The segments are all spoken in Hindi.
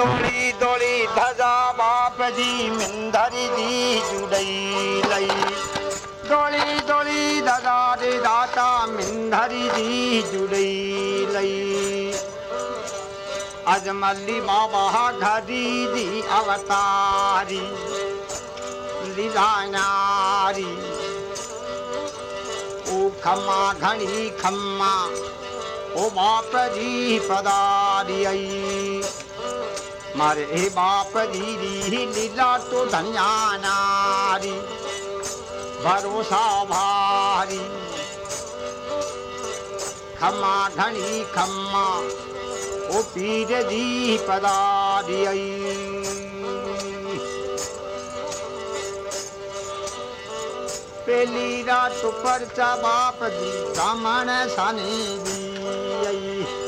दौड़ी दोली धजा बाप जी, मिंदरी दी जुड़ी लई। दोली दोली धजा रे दाता, मिंदरी दी जुड़ी लई। अजमली बाबा घरी दी अवतारी लिदानारी ओ खम्मा घणी खम्मा, ओ बाप जी पदारी आई मारे बाप दीदी लीला तो धनिया नारी, भरोसा भारी। खम्मा घनी खम्मा, ओ पीर जी पदारी पेली रात पर चा बाप जी सामण सानी दी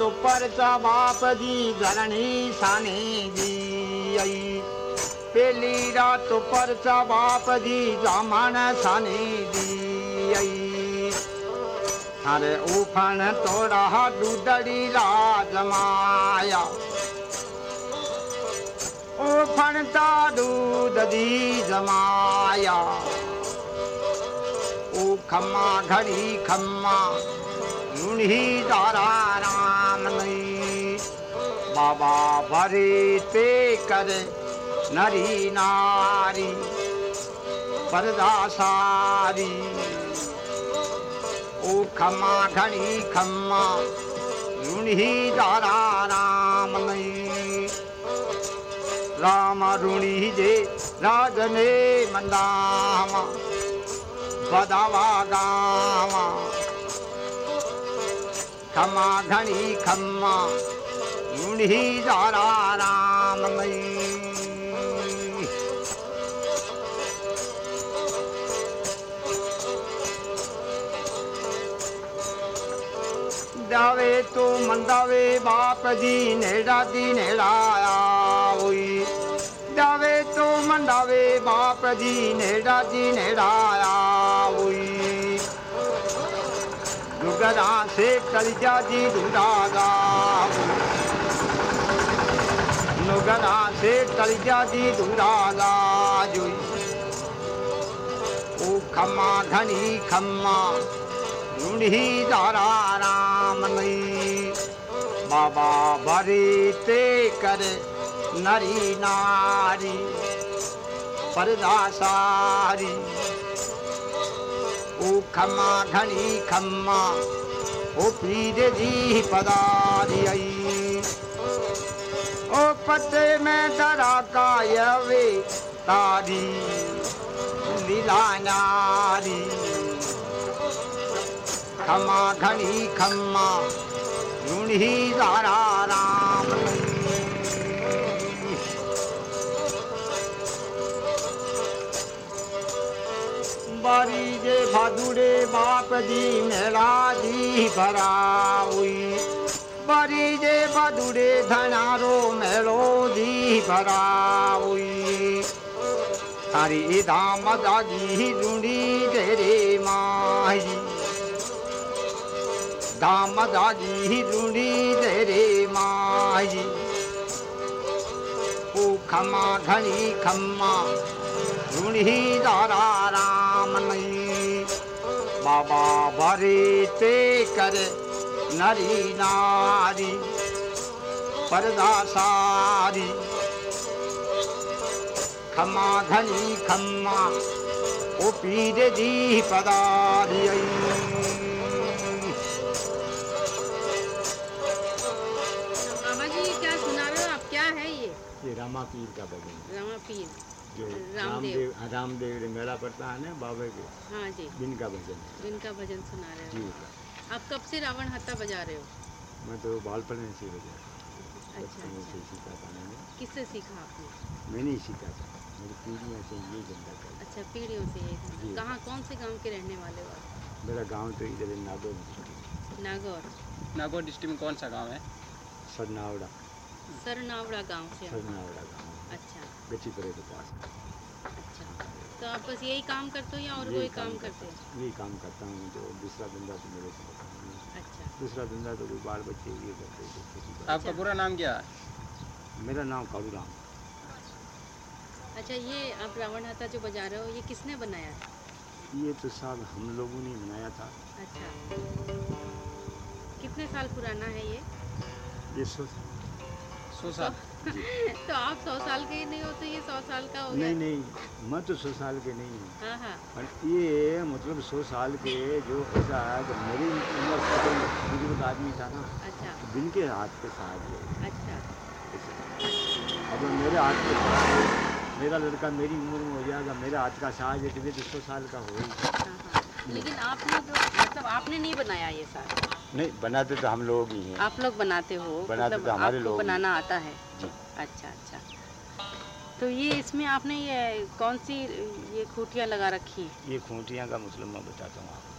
तो परचा बाप दी धरणी साने जी आई। पहली रात तो परचा बाप दी जामण साने जी आई। अरे उफण तो रहा दूदड़ी राज माया। उफण ता दूध दी जमाया। ओ खम्मा घड़ी खम्मा नुन ही दारा नहीं बाबा भरे ते कर नरी नारी परदा सारी ओ खम्मा घनी खम्मा यूणी तारा राम नहीं राम ऋणी जे राजने मंदामा बदावा खमा घनी खम्मा मुढ़ी जारा राम मई। जावे तो मंदावे बाप जी नेड़ा दी नेड़ा जावे तो मंदावे बाप जी नेड़ा जी नेड़ा नुगरा से कलिजा जी ढूंढागा नुगरा से कलिजा जी ढूंढागा जोई ओ खम्मा घनी खम्मा ढूंढी दारा राम नहीं बाबा भरे ते कर नरी नारी, परदा ओम् ओ प्रीर जी पदारियई ओ पते में दरा कायवे तारी नीला नारी खमाणी राम। बारी जे भादुड़े बाप जी मेरा जी भराउई बारी जे भादुड़े धनारो मेलो जी भराउई तारी धाम दागी रुणी तेरे माही धाम दागी रुणी तेरे माही खमा घनी खम्मा ऋणी दारा राम नहीं बाबा भरे ते कर नरी नारी। परदा सारी। खम्मा घनी खम्मा ओ पीर जी पदारी बाबा जी ये क्या सुना रहे हो आप? क्या है ये? ये रामा पीर का भजन। रमा पीर जो रामदेव। रामदेव मेला पड़ता है ना बाबा के। हाँ जी। दिन का भजन है। जिनका भजन सुना रहे जी। हो आप कब से रावण हत्ता बजा रहे हो? मैं तो बालपन से बजा अच्छा अच्छा। सीखा था मैंने। किससे सीखा आपने? मैंने ही सीखा था। मेरी पीढ़ियों से ये धंधा कर अच्छा पीढ़ियों से ये धंधा। कहाँ कौन से गाँव के रहने वाले हो आप? मेरा गाँव तो इधर है नागौर नागौर। नागौर डिस्ट्रिक्ट में कौन सा गाँव है? सरनावड़ा। सरनावड़ा गाँव से सरनावड़ा गाँव। अच्छा गच्चीपुरे के पास। अच्छा तो आप बस यही काम करते हो या और यही कोई काम करते हो। यही काम करता हूँ जो दूसरा धंधा तो मेरे से अच्छा। दूसरा धंधा तो कोई बाल बच्चे ये करते हैं, बाड़ी। आपका पूरा नाम क्या है? मेरा नाम कालू राम। अच्छा ये आप रावण हाथा जो बजा रहे हो ये किसने बनाया? है ये तो साहब हम लोगों ने बनाया था। अच्छा। कितने साल पुराना है ये? ये सो सौ साल। तो आप सौ साल के ही नहीं हो तो ये सौ साल का हो गया? नहीं नहीं मैं तो सौ साल के नहीं हूँ। हाँ हाँ। ये मतलब सौ साल के जो ऐसा है कि मेरी उम्र कोई बुज़ुर्ग आदमी था ना अच्छा। दिन के हाथ के साथ है अच्छा। अब मेरे हाथ के साथ मेरा लड़का मेरी उम्र में हो जाएगा मेरे हाथ का साज है तो सौ साल का हो ही। हाँ हाँ। लेकिन आपने जो मतलब आपने नहीं बनाया ये सारा? नहीं बनाते तो हम लोग ही हैं। आप लोग बनाते हो बनाते मतलब तो हमारे आपको लोग बनाना आता है? जी। अच्छा अच्छा। तो ये इसमें आपने ये कौन सी ये खूटियाँ लगा रखी हैं? ये खूंटियाँ का मुस्लिम मैं बताता हूँ आपको।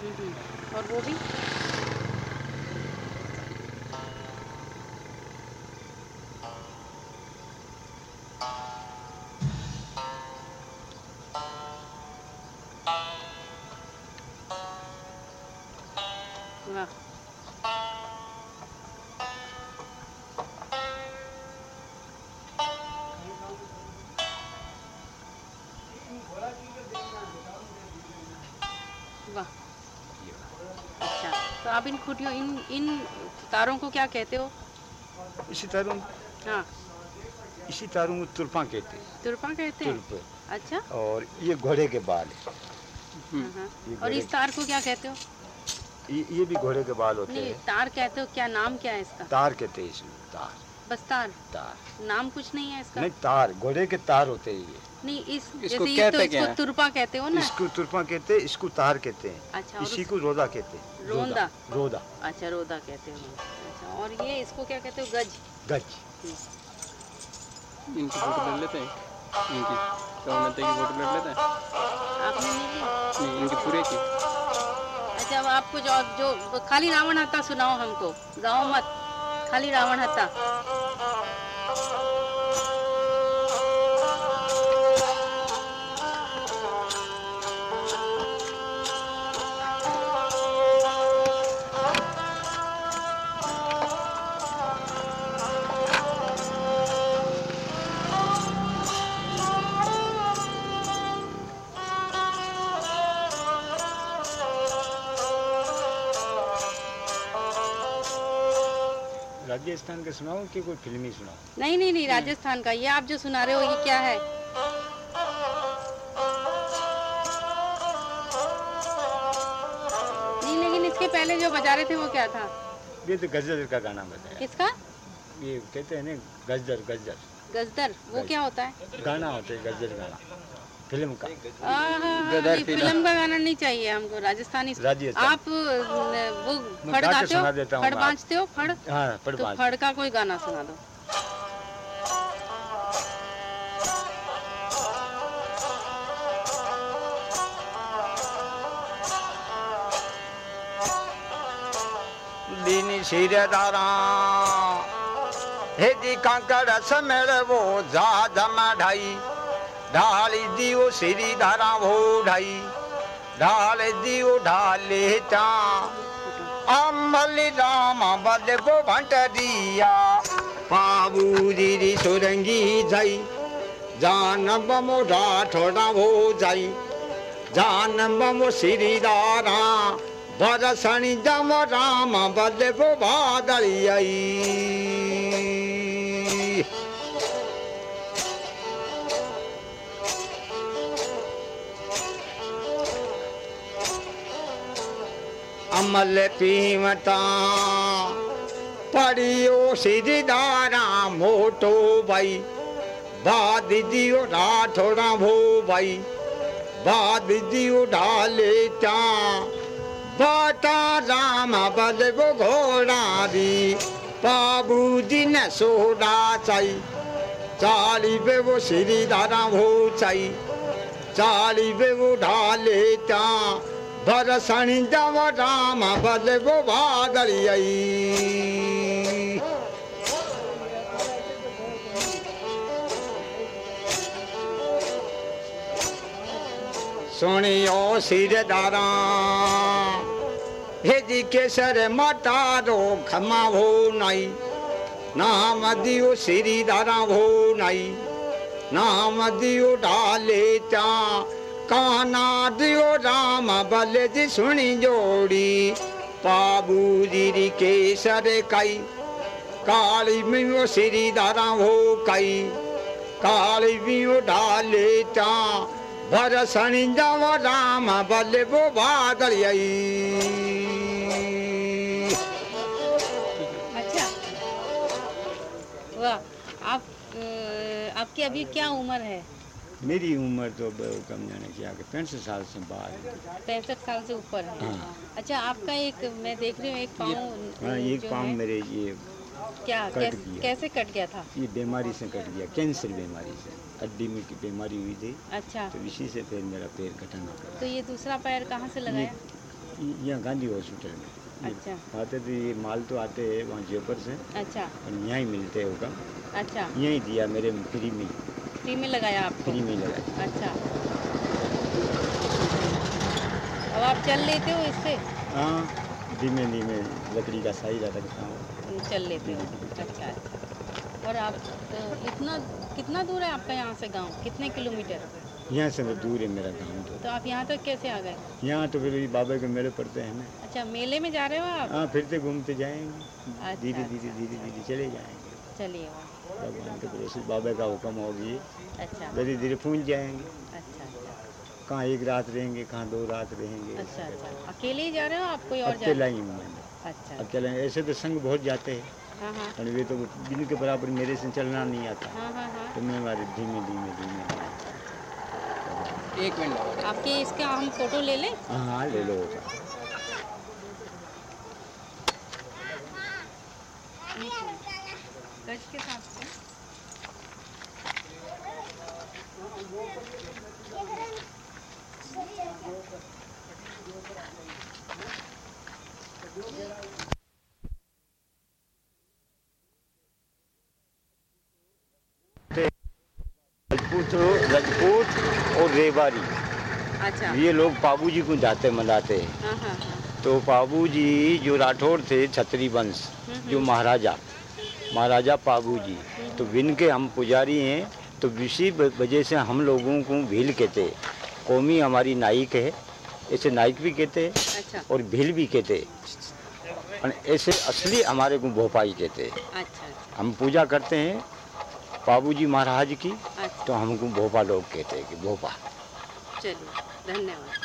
हम्म, हम्म। और वो भी? अच्छा तो आप इन खूटियों इन इन तारों को क्या कहते हो? इसी तरह हाँ। इसी तरह तुरपा कहते हैं। तुरपा कहते हैं? तुरप। अच्छा। और ये घोड़े के बाल है। हाँ, हाँ। और इस तार को क्या कहते हो? ये ये भी घोड़े के बाल होते हैं। तार कहते हो क्या नाम क्या है इसका? तार कहते हैं इसमें तार। बस तार? तार। नाम कुछ नहीं है इसका? नहीं तार घोड़े के तार होते हैं ये। नहीं इस इसको जैसे ये तो कहते क्या इसको तुरपा कहते हो ना? इसको तुरपा कहते हैं इसको तार कहते हैं। अच्छा और इसी को रोदा कहते हैं। रोंदा। रोदा। अच्छा रोदा कहते हो। अच्छा और ये इसको क्या कहते हो गज? गज। इनकी फ़ोटो ले लेते हैं। इनकी रवनते की फ़ोटो ले लेते हैं? आपने नहीं नहीं इनकी पूरे की। अब आपको जो जो खाली रावण हत्ता सुनाओ हमको। गाओ मत। खाली रावण हत्ता राजस्थान के सुनाओ कि कोई फिल्मी सुनाओ? नहीं नहीं नहीं राजस्थान का। ये आप जो सुना रहे हो ये क्या है? नहीं लेकिन इसके पहले जो बजा रहे थे वो क्या था? ये तो गजर का गाना बताया किसका? ये कहते हैं ना गजर गजर गजदर वो क्या होता है? गाना होता है गजर गाना। फ़िल्म का। गदर फ़िल्म। फ़िल्म का गाना नहीं चाहिए हमको राजस्थानी आप वो फड़ गाते हो? फड़। बाँचते हो? फड़? हाँ पढ़ तो फड़ का कोई गाना सुना दो। दीनी सिर दारा हे दी कांकड़ समेल वो जा जमा ढाई। ढाली दियो सिरी धारा वो ढाई। ढाल दियो, ढाले चा। अमल राम बद को भंटरिया पाबू दीदी सुरंगी जाई। जान बमो थोड़ा हो जाई। जान बमो सिरी दारा बरसणी जम राम बद को बादली आई। अमल पीवता। पड़ियो सिरदारा मोटो भाई। बाद दियो राठोड़ा भो भाई। बाद दियो ढाले चा। बाटा राम बल वो घोड़ा दी। बाबू जी ने सोडा चाई। चाली बे वो श्री धारा हो चाई। चाली बे वो ढाले त्या बरसणी जव राम बल वो भादरी सुनियो सिरदारा, हेजी केसर मटारो खमा हो नाई। नाम दियो सिरीदारा हो नाई। नाम दियो डाले चा काना दियो राम बल जी सुनी जोड़ी। पाबू जी केसर कई, काली मियो सिरीदारा हो कई। काली मियो डाले चा भरसणी जव राम बल वो बादल अच्छा। आप आपकी अभी क्या उम्र है? मेरी उम्र तो कम जाने की आगे पैंसठ साल से बाहर पैंसठ साल से ऊपर है। हाँ। अच्छा आपका एक मैं देख रही हूँ एक पाँव हाँ एक पाँव मेरे ये क्या कट कैस, गया। कैसे कट गया था? ये बीमारी से कट गया कैंसर बीमारी से। हड्डी में की बीमारी हुई थी। अच्छा। तो इसी से फिर मेरा पैर घटना तो ये दूसरा पैर कहाँ से लगाया यहाँ गांधी हॉस्पिटल में। अच्छा। आते थे ये माल तो आते हैं वहाँ जयपुर से। अच्छा। और यहाँ ही मिलते हैं हुक्म। अच्छा। यहीं दिया मेरे फ्री में। फ्री में लगाया आपको? फ्री में ही लगा अच्छा। अब आप चल लेते हो इससे? हाँ धीमे धीमे लकड़ी का सहारा रखता हूँ। चल लेते हो। अच्छा अच्छा। और आप तो इतना कितना दूर है आपका यहाँ से गाँव? कितने किलोमीटर? यहाँ से तो दूर है मेरा गाँव तो। तो आप यहाँ तक तो कैसे आ गए? यहाँ तो फिर बाबा के मेले पड़ते हैं ना। अच्छा मेले में जा रहे हो आप? हाँ फिरते घूमते जाएँगे। अच्छा, धीरे अच्छा। धीरे धीरे धीरे चले जाएँगे। चलिए वाह। भगवान के भरोसे बाबा का हुक्म होगी। अच्छा। धीरे धीरे पहुँच जाएँगे। अच्छा अच्छा। कहाँ एक रात रहेंगे कहाँ दो रात रहेंगे। अच्छा अच्छा। अकेले ही जा रहे हो आप? कोई और जा अकेला ही हूँ? मैं। अच्छा। अकेला ऐसे तो संग बहुत जाते हैं। हाँ हाँ। और वे तो जिनके बराबर मेरे से चलना नहीं आता। हाँ हाँ हाँ। तो मैं हमारे धीमे धीमे धीमे। धीमे। एक मिनट आपके इसका हम फ़ोटो ले लें? हाँ हाँ ले लो। गज के साथ से रजपूत और अच्छा। ये लोग बाबू जी को जाते मनाते। हैं हाँ हाँ। हाँ तो बाबू जी जो राठौर थे छत्री वंश जो महाराजा महाराजा बाबू जी तो जिनके हम पुजारी हैं तो इसी वजह से हम लोगों को भील कहते कौमी हमारी नाइक है ऐसे नाइक भी कहते हैं अच्छा। और भील भी कहते और ऐसे असली हमारे को भोपाई कहते हैं। अच्छा अच्छा। हम पूजा करते हैं बाबू जी महाराज की अच्छा। तो हमको भोपा लोग कहते हैं कि भोपा। चलिए धन्यवाद।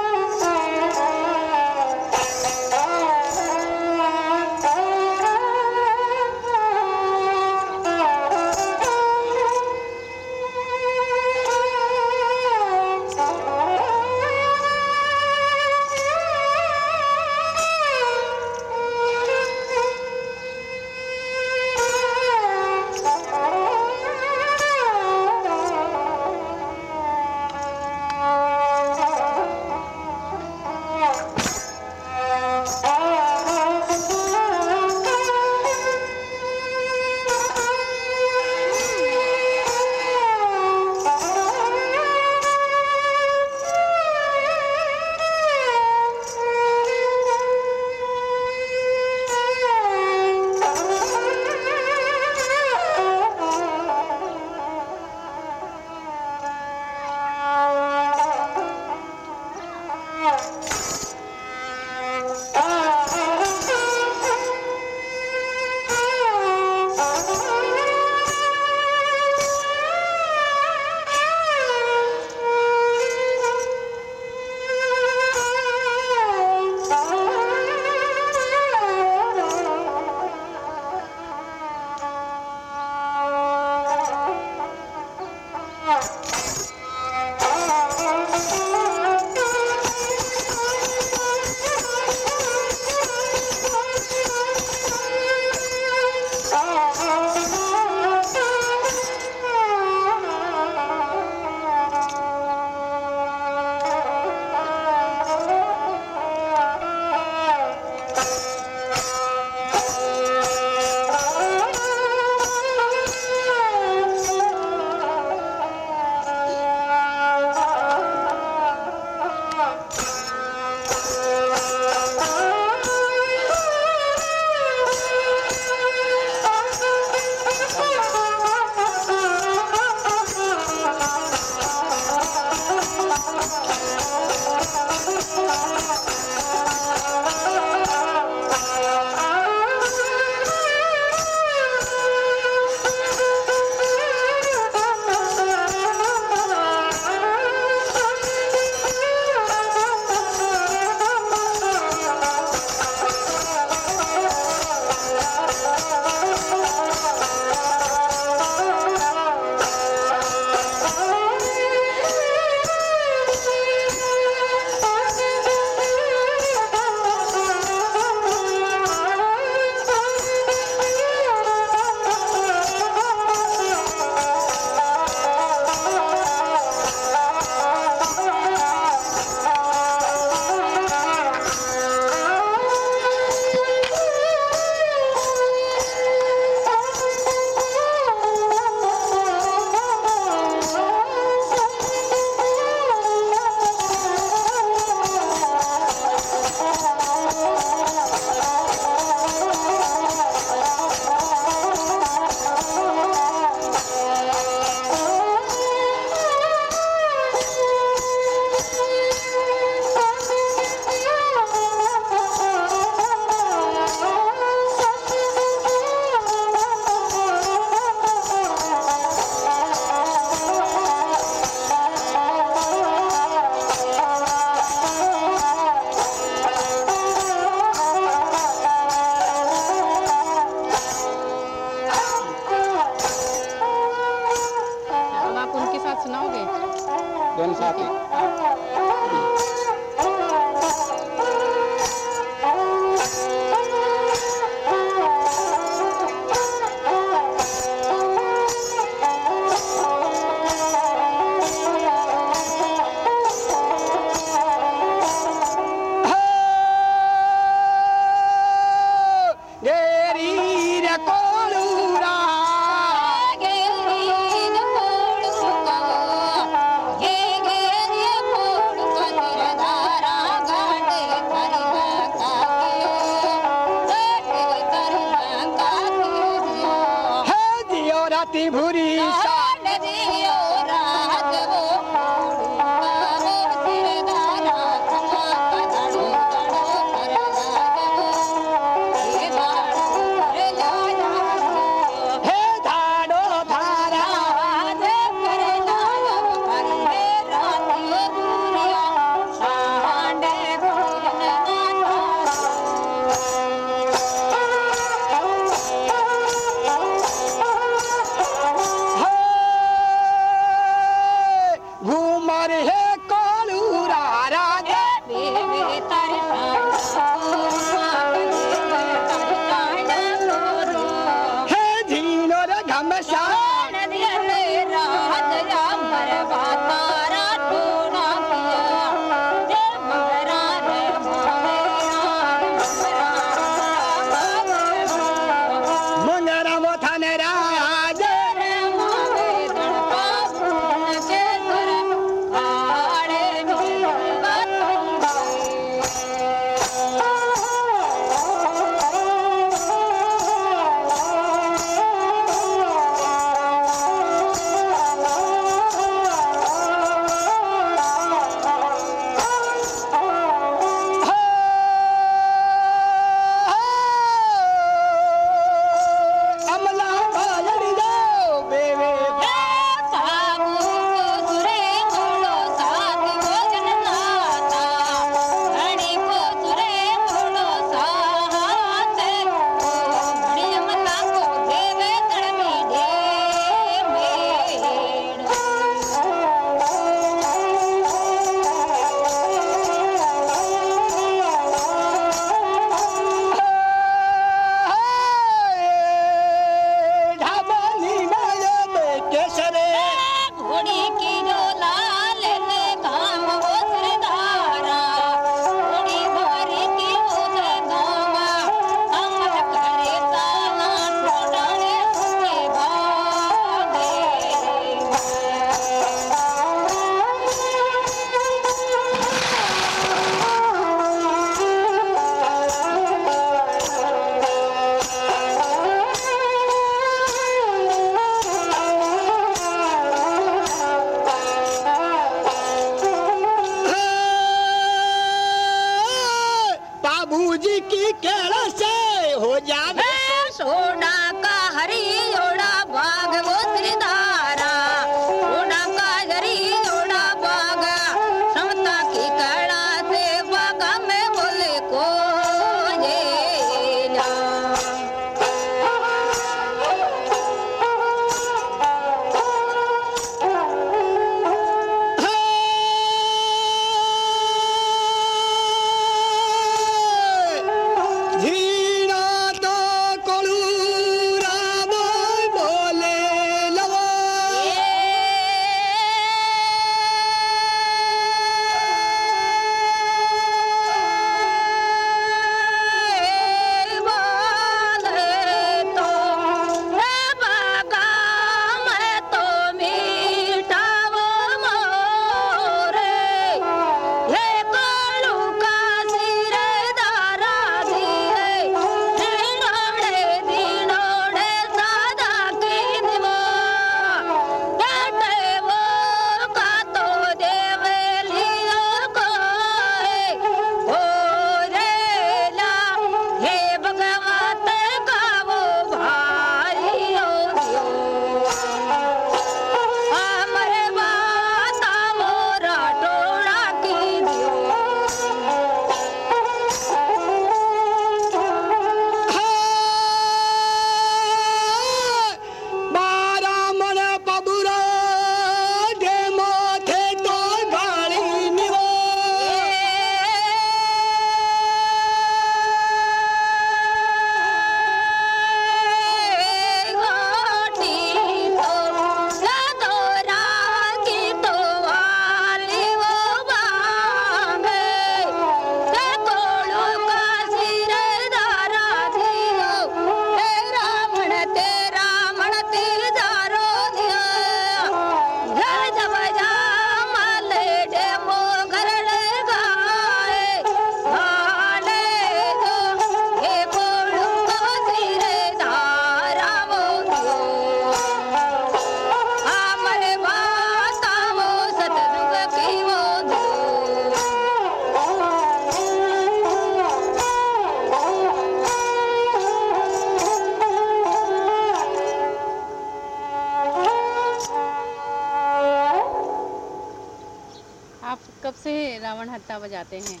बजाते हैं।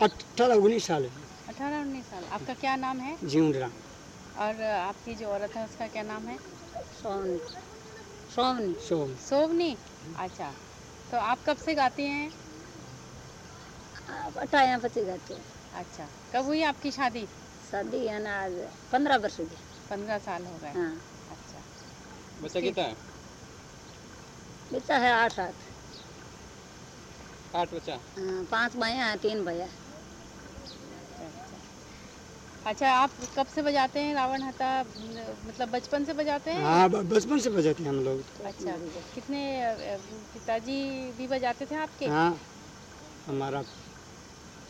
अठारह उन्नीस साल अठारह उन्नीस साल। आपका क्या नाम है? जीवनराम और आपकी जो औरत है उसका क्या नाम है? सोमनी। सोमनी। सोम सोवनी अच्छा। तो आप कब से गाती हैं? अठाया पची जाते अच्छा। कब हुई आपकी शादी? शादी है ना आज पंद्रह वर्ष की पंद्रह साल हो गए। हाँ। अच्छा। बच्चा कितना है? बच्चा है आठ आठ। आठ बच्चा? हाँ, पाँच भैया हैं तीन भैया अच्छा आप कब से बजाते हैं? रावण हत्ता मतलब बचपन से बजाते हैं? हाँ बचपन से बजाते हैं हम लोग। अच्छा कितने पिताजी भी बजाते थे आपके? हाँ हमारा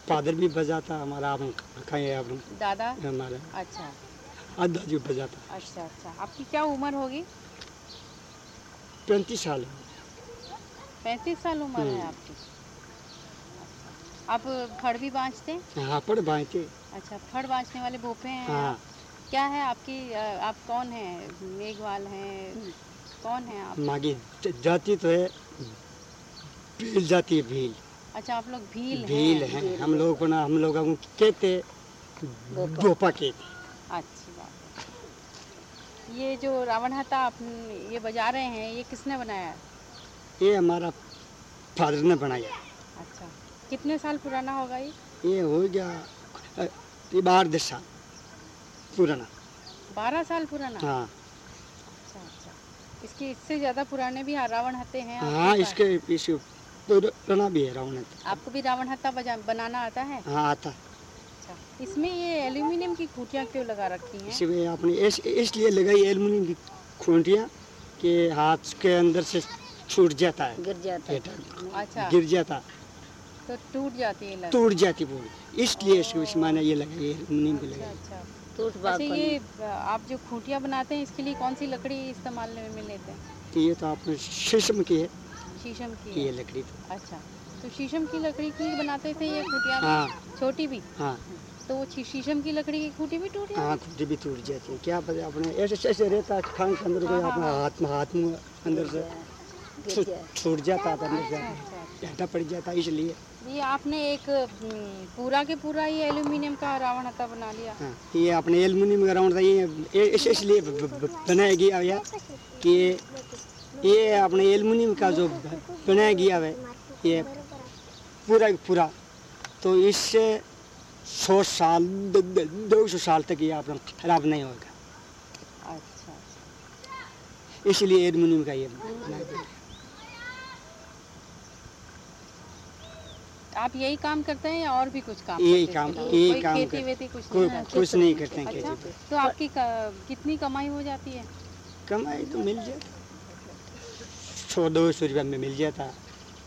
फादर भी बजाता हमारा आप कहीं आप दादा? हमारा। अच्छा। अदा जी बजाता। अच्छा अच्छा। आपकी क्या उम्र होगी? पैंतीस साल। है। पैंतीस साल उम्र है हम्म। आपकी। आप फड़ भी बाँचते हैं? पाए अच्छा फड़ बाँचने वाले भोपे हैं? हाँ। क्या है आपकी आप कौन हैं? मेघवाल हैं? कौन हैं आप? मागी जाति तो है। भील जाति है भील। अच्छा आप लोग भील भील हैं। हैं हम लोग हम लोग कहते बोपा कहते अच्छी बात है। ये जो रावण हत्ता आप ये बजा रहे हैं ये किसने बनाया? ये हमारा फादर ने बनाया। कितने साल पुराना होगा ये? ये हो गया ये बारह दस साल पुराना। बारह साल पुराना? हाँ। अच्छा अच्छा। इसके इससे ज़्यादा पुराने भी रावण हत्ते हैं हाँ इसके इसके पुराना भी है रावण आपको भी रावण हत्ता बजा बनाना आता है? हाँ आता अच्छा इसमें ये एल्यूमिनियम की खूटियाँ क्यों लगा रखी हैं? इसमें आपने इस इसलिए लगाई एलुमिनियम की खूंटियाँ कि हाथ के अंदर से छूट जाता है। गिर जाता है। अच्छा। गिर जाता तो टूट जाती है टूट जाती पूरी। इसलिए इसको इस मैंने ये लगाई एलुमिनियम की अच्छा अच्छा। टूट अच्छा ये आप जो खूटियाँ बनाते हैं इसके लिए कौन सी लकड़ी इस्तेमाल में लेते हैं? तो ये तो आपने शीशम की है। शीशम की ये लकड़ी तो। अच्छा तो शीशम की लकड़ी की बनाते थे ये खूटियाँ? हाँ। छोटी भी? हाँ। तो वो शीशम की लकड़ी की खूटी भी टूट हाँ खुद भी टूट जाती है। क्या पता अपने ऐसे ऐसे रहता है खान के अंदर हाँ, अपना हाँ। हाथ में हाथ में अंदर से छूट- जाता है अंदर से। घाटा पड़ जाता है इसलिए। ये आपने एक हम्म, पूरा के पूरा ये एल्यूमिनियम का रावण हत्ता बना लिया। हाँ ये अपने एलुमिनियम का राउंड था ये इसलिए बनाया गया है कि ये अपने एलुमिनियम का जो बनाया गया है ये पूरा पूरा। तो इससे सौ साल द- सौ साल तक ये अपना खराब नहीं होगा। अच्छा अच्छा। इसलिए एलुमिनियम का ये बनाया गया। आप यही काम करते हैं या और भी कुछ काम यही काम- यही काम खेती वेती कुछ कोई नहीं कुछ नहीं करते हैं अच्छा खेती तो आपकी कितनी कमाई हो जाती है? कमाई तो मिल जाए। सौ दो सौ रुपया में मिल जाता।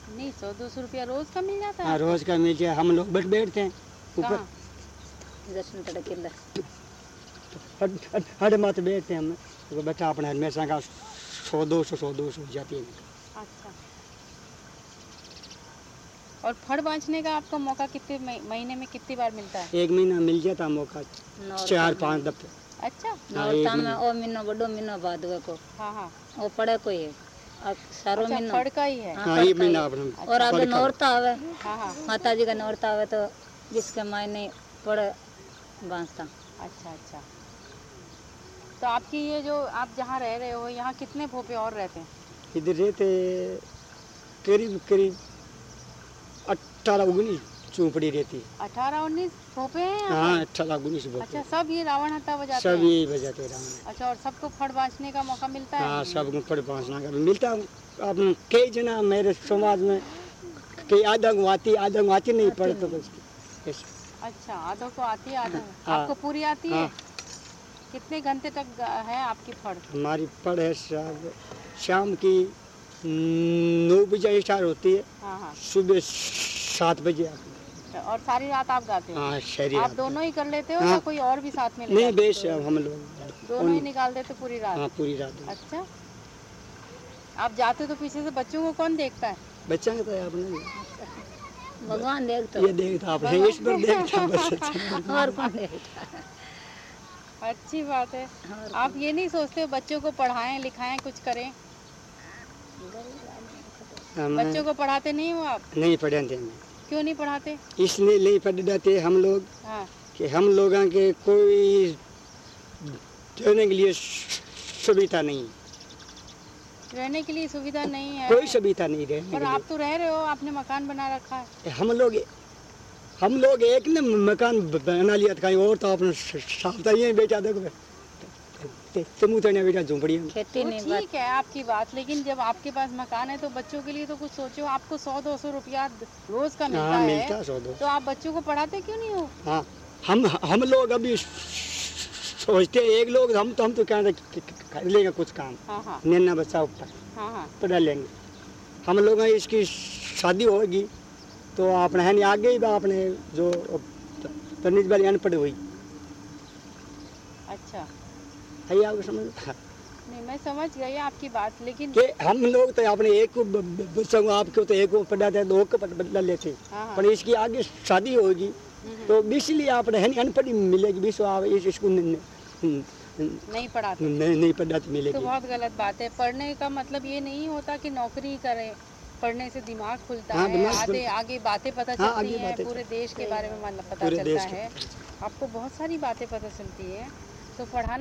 नहीं सौ दो सौ रुपया रोज का मिल जाता हाँ है रोज का मिल जाए। हम लोग बट बैठते हैं ऊपर। हट मत बैठते हैं हम। तो बेटा अपने हमेशा का सौ दो सौ सौ दो सौ हो जाती है। अच्छा। और फड़ बांचने का आपको मौका कितने महीने में कितनी बार मिलता है? एक महीना मिल जाता मौका। चार पाँच दफे। अच्छा। नौरता में ओ महीनो। बड़ो महीनो बाद को। हाँ हाँ। वो पड़े कोई है। अब सारो अच्छा महीनो। फड़ का ही है। हाँ, हाँ ये महीना है। और आगे पड़का। नौरता आवे। हाँ हाँ। माता जी का नौरता आवे तो जिसके मायने पड़े बांसता अच्छा अच्छा। तो आपकी ये जो आप जहाँ रह रहे हो यहाँ कितने भोपे और रहते हैं? इधर रहते करीब करीब अट्ठारह उन्नीस चौपड़ी रहती। अठारह उन्नीस भोपे हैं हाँ पे? अट्ठारह उन्नीस अच्छा सब ये रावण बजाते सब यही बजाते रहा अच्छा और सबको फड़ बांचने का मौका मिलता है? हाँ सब पड़ पहुँचना का मिलता अब कई जना मेरे समाज में कई को आती नहीं पड़े तो बस। अच्छा आधो को आती है आधो हाँ। आपको पूरी आती है। कितने घंटे तक है आपकी फड़? हमारी पढ़ है शाम शाम की नौ बजे स्टार्ट होती हाँ। सुबह सात बजे और सारी रात आप गाते है। हो हाँ शहरी आप। दोनों ही कर लेते हो हाँ। या कोई और भी साथ में नहीं बेश? हम लोग दोनों ही निकाल देते पूरी रात? हाँ पूरी रात। अच्छा। आप जाते तो पीछे से बच्चों को कौन देखता है? बच्चा का तो है आपने भगवान देखता ये देखता आप है ईश्वर देखता बस। और कौन देखता अच्छी बात है। आप ये नहीं सोचते बच्चों को पढ़ाएँ लिखाएँ कुछ करें? बच्चों को पढ़ाते नहीं हो आप? नहीं पढ़ाते हैं। क्यों नहीं पढ़ाते? इसलिए नहीं पढ़ाते हम लोग हाँ। कि हम लोगों के कोई रहने के लिए सुविधा नहीं। रहने के लिए सुविधा नहीं है। कोई सुविधा नहीं रहने पर आप तो रह रहे हो आपने मकान बना रखा है। हम लोग हम लोग एक ने मकान बना लिया था कहीं और तो आपने सावधान ही बेचा देखो। तुम उतरने बेटा झोंपड़ी खेती तो नहीं ठीक है आपकी बात लेकिन जब आपके पास मकान है तो बच्चों के लिए तो कुछ सोचो। आपको सौ दो सौ रुपया रोज का मिलता हाँ मिलता है सौ दो तो आप बच्चों को पढ़ाते क्यों नहीं हो? हाँ हम हम लोग अभी सोचते एक लोग हम तो हम तो कह रहे कि- कि- कर लेंगे कुछ काम। हाँ हाँ। नन्ना बच्चा ऊपर। हाँ हाँ। पढ़ा लेंगे। हम लोग इसकी शादी होगी। तो आपने है नहीं आगे ही आपने जो तनिज वाली अनपढ़ हुई। अच्छा। है आपको समझ नहीं मैं समझ गई आपकी बात लेकिन कि हम लोग तो अपने एक को ब- बच्चों आपको तो एक को पढ़ाते हैं दो को बदला लेते हाँ। हाँ पर इसकी आगे शादी होगी हम्म, तो इसलिए आपने है नहीं अनपढ़ी मिलेगी बीस आप इस इसको न- न- नहीं पढ़ाते। नहीं नहीं पढ़ा तो तो बहुत गलत बात है। पढ़ने का मतलब ये नहीं होता कि नौकरी करें। पढ़ने से दिमाग खुलता हाँ, है आगे आगे बातें पता हाँ, चलती हैं पूरे देश के बारे में मतलब पता चलता है। आपको बहुत सारी बातें पता चलती है। तो पढ़ाना